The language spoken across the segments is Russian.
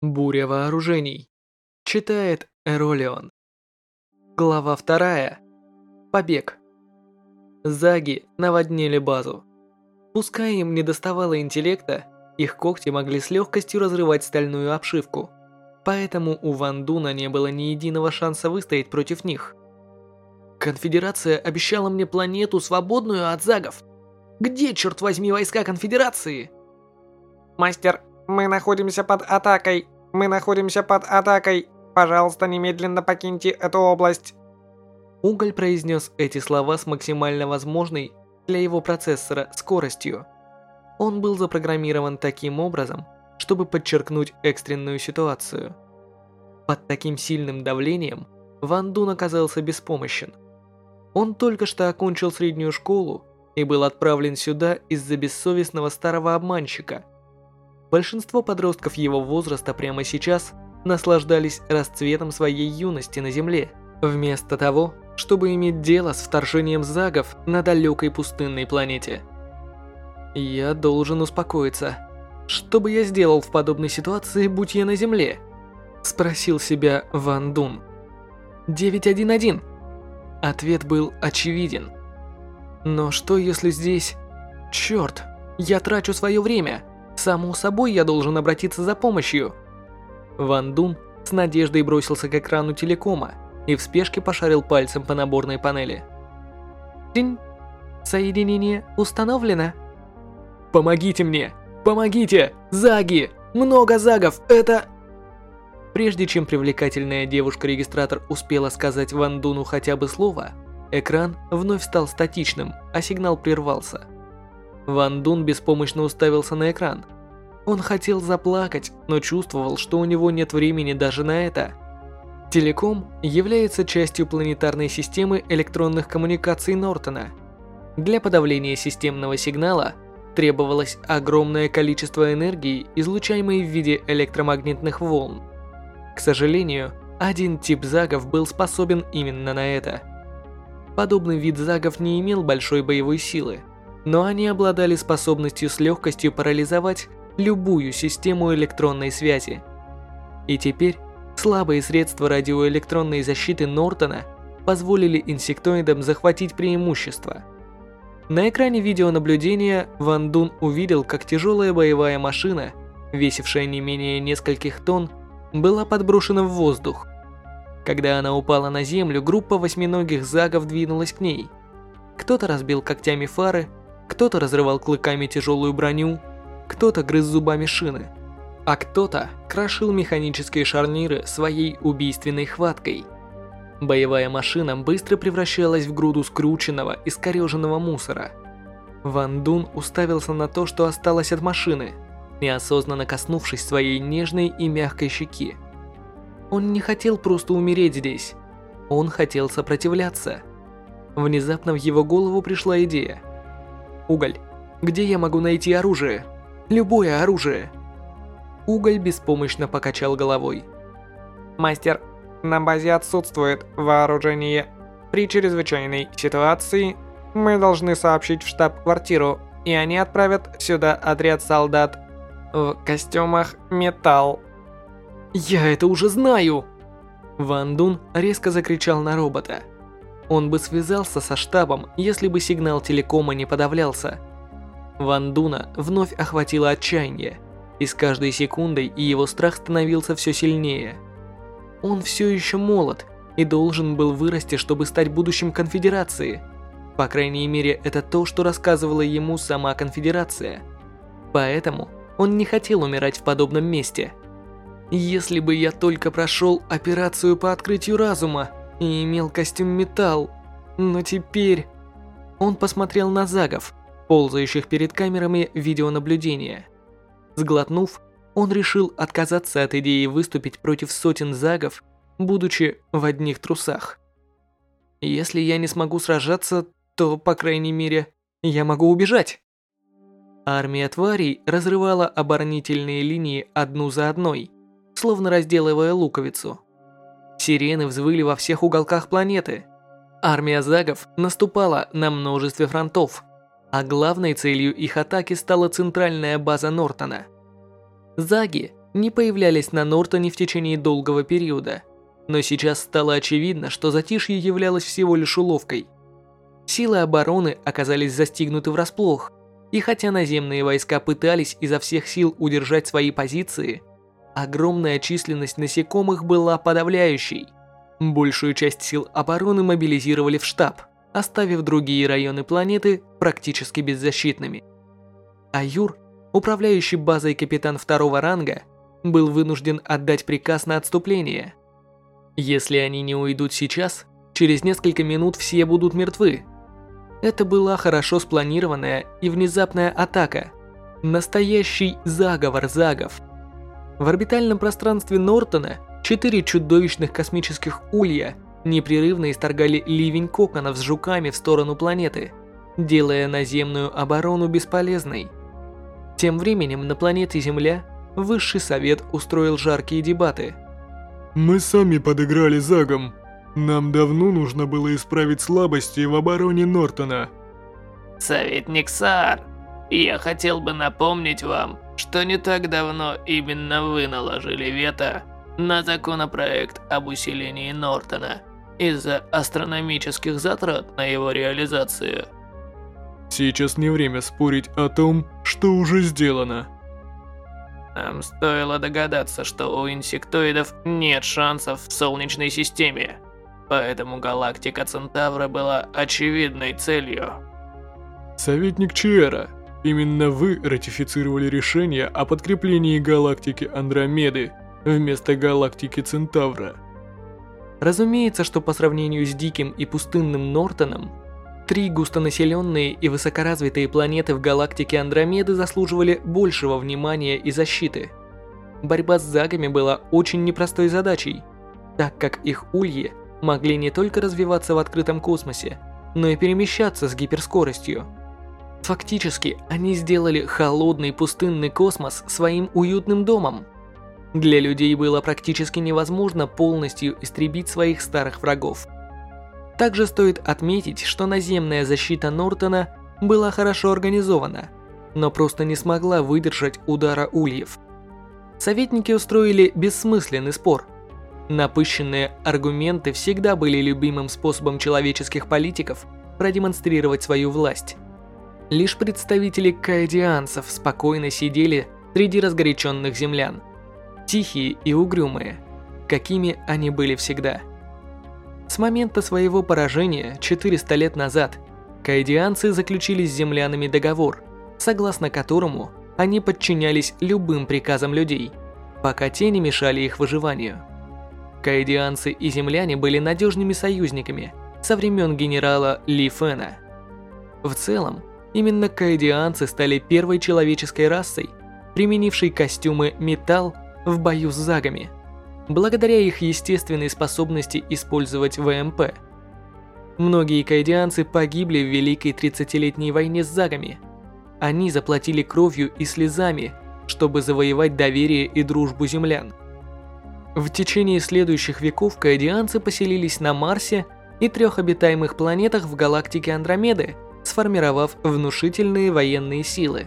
Буря вооружений. Читает Эролион. Глава вторая. Побег. Заги наводнили базу. Пускай им не доставало интеллекта, их когти могли с легкостью разрывать стальную обшивку. Поэтому у Ван Дуна не было ни единого шанса выстоять против них. Конфедерация обещала мне планету, свободную от загов. Где, черт возьми, войска Конфедерации? Мастер, мы находимся под атакой. Мы находимся под атакой. Пожалуйста, немедленно покиньте эту область. Уголь произнес эти слова с максимально возможной для его процессора скоростью. Он был запрограммирован таким образом, чтобы подчеркнуть экстренную ситуацию. Под таким сильным давлением Ван Дун оказался беспомощен. Он только что окончил среднюю школу и был отправлен сюда из-за бессовестного старого обманщика – Большинство подростков его возраста прямо сейчас наслаждались расцветом своей юности на Земле, вместо того, чтобы иметь дело с вторжением загов на далекой пустынной планете. Я должен успокоиться. Что бы я сделал в подобной ситуации, будь я на Земле? Спросил себя Ван Дун. 911. Ответ был очевиден. Но что если здесь... Черт, я трачу свое время. Само собой, я должен обратиться за помощью. Ван Дун с надеждой бросился к экрану телекома и в спешке пошарил пальцем по наборной панели. Динь. Соединение установлено. Помогите мне! Помогите! Заги! Много загов! Это... Прежде чем привлекательная девушка-регистратор успела сказать Ван Дуну хотя бы слово, экран вновь стал статичным, а сигнал прервался. Ван Дун беспомощно уставился на экран. Он хотел заплакать, но чувствовал, что у него нет времени даже на это. Телеком является частью планетарной системы электронных коммуникаций Нортона. Для подавления системного сигнала требовалось огромное количество энергии, излучаемой в виде электромагнитных волн. К сожалению, один тип загов был способен именно на это. Подобный вид загов не имел большой боевой силы, но они обладали способностью с легкостью парализовать любую систему электронной связи. И теперь слабые средства радиоэлектронной защиты Нортона позволили инсектоидам захватить преимущество. На экране видеонаблюдения Ван Дун увидел, как тяжелая боевая машина, весившая не менее нескольких тонн, была подброшена в воздух. Когда она упала на землю, группа восьминогих загов двинулась к ней. Кто-то разбил когтями фары, кто-то разрывал клыками тяжелую броню, кто-то грыз зубами шины, а кто-то крошил механические шарниры своей убийственной хваткой. Боевая машина быстро превращалась в груду скрученного и скореженного мусора. Ван Дун уставился на то, что осталось от машины, неосознанно коснувшись своей нежной и мягкой щеки. Он не хотел просто умереть здесь. Он хотел сопротивляться. Внезапно в его голову пришла идея – Уголь, где я могу найти оружие? Любое оружие. Уголь беспомощно покачал головой. Мастер, на базе отсутствует вооружение. При чрезвычайной ситуации мы должны сообщить в штаб-квартиру, и они отправят сюда отряд солдат в костюмах металл. Я это уже знаю! Ван Дун резко закричал на робота. Он бы связался со штабом, если бы сигнал телекома не подавлялся. Ван Дуна вновь охватило отчаяние, и с каждой секундой его страх становился все сильнее. Он все еще молод и должен был вырасти, чтобы стать будущим конфедерации. По крайней мере, это то, что рассказывала ему сама конфедерация. Поэтому он не хотел умирать в подобном месте. Если бы я только прошел операцию по открытию разума, и имел костюм металл. Но теперь... Он посмотрел на загов, ползающих перед камерами видеонаблюдения. Сглотнув, он решил отказаться от идеи выступить против сотен загов, будучи в одних трусах. Если я не смогу сражаться, то, по крайней мере, я могу убежать. Армия тварей разрывала оборонительные линии одну за одной, словно разделывая луковицу. Сирены взвыли во всех уголках планеты. Армия загов наступала на множестве фронтов, а главной целью их атаки стала центральная база Нортона. Заги не появлялись на Нортоне в течение долгого периода. Но сейчас стало очевидно, что затишье являлось всего лишь уловкой. Силы обороны оказались застигнуты врасплох, и хотя наземные войска пытались изо всех сил удержать свои позиции, огромная численность насекомых была подавляющей. Большую часть сил обороны мобилизировали в штаб, оставив другие районы планеты практически беззащитными. Аюр, управляющий базой капитан второго ранга, был вынужден отдать приказ на отступление. Если они не уйдут сейчас, через несколько минут все будут мертвы, это была хорошо спланированная и внезапная атака. Настоящий заговор загов. В орбитальном пространстве Нортона четыре чудовищных космических улья непрерывно исторгали ливень коконов с жуками в сторону планеты, делая наземную оборону бесполезной. Тем временем на планете Земля Высший Совет устроил жаркие дебаты. «Мы сами подыграли загом», нам давно нужно было исправить слабости в обороне Нортона. Советник Саар, я хотел бы напомнить вам, что не так давно именно вы наложили вето на законопроект об усилении Нортона из-за астрономических затрат на его реализацию. Сейчас не время спорить о том, что уже сделано. Нам стоило догадаться, что у инсектоидов нет шансов в Солнечной системе. Поэтому галактика Центавра была очевидной целью. Советник Чиэра, именно вы ратифицировали решение о подкреплении галактики Андромеды вместо галактики Центавра. Разумеется, что по сравнению с диким и пустынным Нортоном, три густонаселенные и высокоразвитые планеты в галактике Андромеды заслуживали большего внимания и защиты. Борьба с загами была очень непростой задачей, так как их ульи – могли не только развиваться в открытом космосе, но и перемещаться с гиперскоростью. Фактически, они сделали холодный пустынный космос своим уютным домом. Для людей было практически невозможно полностью истребить своих старых врагов. Также стоит отметить, что наземная защита Нортона была хорошо организована, но просто не смогла выдержать удара ульев. Советники устроили бессмысленный спор – Напыщенные аргументы всегда были любимым способом человеческих политиков продемонстрировать свою власть. Лишь представители каэдианцев спокойно сидели среди разгоряченных землян. Тихие и угрюмые, какими они были всегда. С момента своего поражения 400 лет назад каэдианцы заключили с землянами договор, согласно которому они подчинялись любым приказам людей, пока те не мешали их выживанию. Каэдианцы и земляне были надежными союзниками со времен генерала Ли Фэна. В целом, именно каэдианцы стали первой человеческой расой, применившей костюмы металл в бою с загами, благодаря их естественной способности использовать ВМП. Многие каэдианцы погибли в Великой 30-летней войне с загами. Они заплатили кровью и слезами, чтобы завоевать доверие и дружбу землян. В течение следующих веков каэдианцы поселились на Марсе и трех обитаемых планетах в галактике Андромеды, сформировав внушительные военные силы.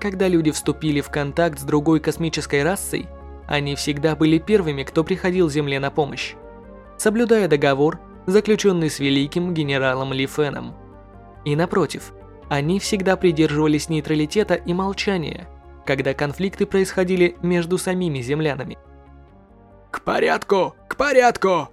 Когда люди вступили в контакт с другой космической расой, они всегда были первыми, кто приходил Земле на помощь, соблюдая договор, заключенный с великим генералом Ли Феном. И напротив, они всегда придерживались нейтралитета и молчания, когда конфликты происходили между самими землянами. К порядку! К порядку!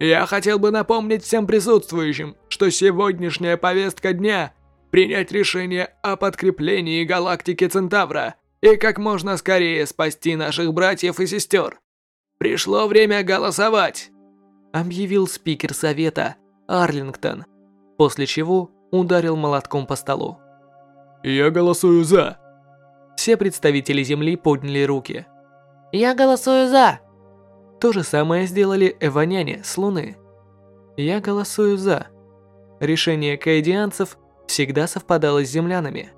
Я хотел бы напомнить всем присутствующим, что сегодняшняя повестка дня – принять решение о подкреплении галактики Центавра и как можно скорее спасти наших братьев и сестер. Пришло время голосовать!» Объявил спикер совета Арлингтон, после чего ударил молотком по столу. «Я голосую за!» Все представители Земли подняли руки. «Я голосую за!» То же самое сделали эваняне с Луны. Я голосую «за». Решение каэдианцев всегда совпадало с землянами.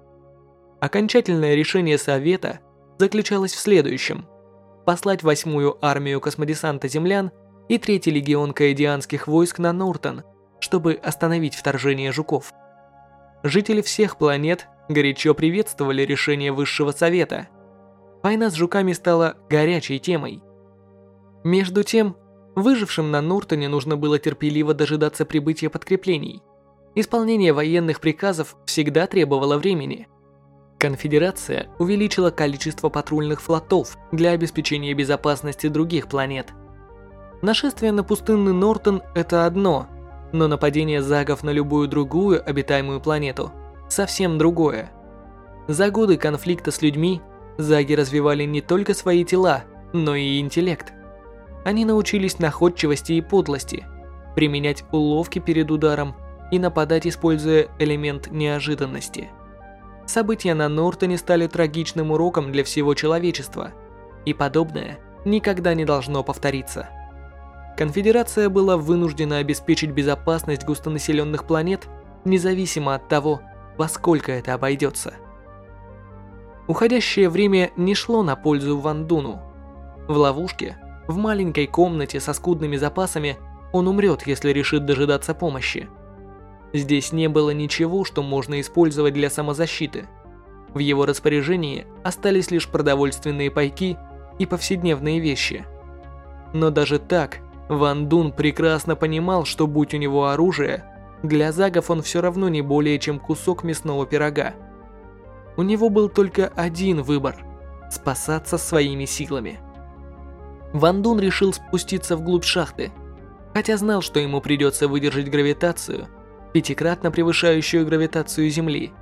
Окончательное решение Совета заключалось в следующем. Послать восьмую армию космодесанта землян и третий легион каэдианских войск на Нортон, чтобы остановить вторжение жуков. Жители всех планет горячо приветствовали решение Высшего Совета. война с жуками стала горячей темой. Между тем, выжившим на Нортоне нужно было терпеливо дожидаться прибытия подкреплений. Исполнение военных приказов всегда требовало времени. Конфедерация увеличила количество патрульных флотов для обеспечения безопасности других планет. Нашествие на пустынный Нортон – это одно, но нападение загов на любую другую обитаемую планету – совсем другое. За годы конфликта с людьми заги развивали не только свои тела, но и интеллект. Они научились находчивости и подлости, применять уловки перед ударом и нападать, используя элемент неожиданности. События на Нортоне стали трагичным уроком для всего человечества, и подобное никогда не должно повториться. Конфедерация была вынуждена обеспечить безопасность густонаселенных планет, независимо от того, во сколько это обойдется. Уходящее время не шло на пользу Ван Дуну. В ловушке, в маленькой комнате со скудными запасами, он умрет, если решит дожидаться помощи. Здесь не было ничего, что можно использовать для самозащиты. В его распоряжении остались лишь продовольственные пайки и повседневные вещи. Но даже так, Ван Дун прекрасно понимал, что будь у него оружие, для загов он все равно не более чем кусок мясного пирога. У него был только один выбор – спасаться своими силами. Ван Дун решил спуститься вглубь шахты, хотя знал, что ему придется выдержать гравитацию, пятикратно превышающую гравитацию Земли.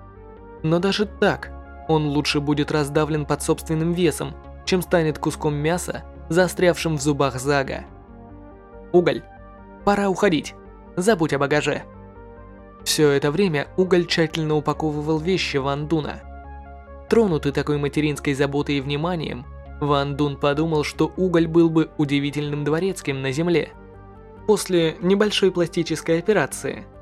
Но даже так, он лучше будет раздавлен под собственным весом, чем станет куском мяса, застрявшим в зубах Зага. Уголь. Пора уходить. Забудь о багаже. Все это время Уголь тщательно упаковывал вещи Ван Дуна. Тронутый такой материнской заботой и вниманием, Ван Дун подумал, что Уголь был бы удивительным дворецким на земле. После небольшой пластической операции –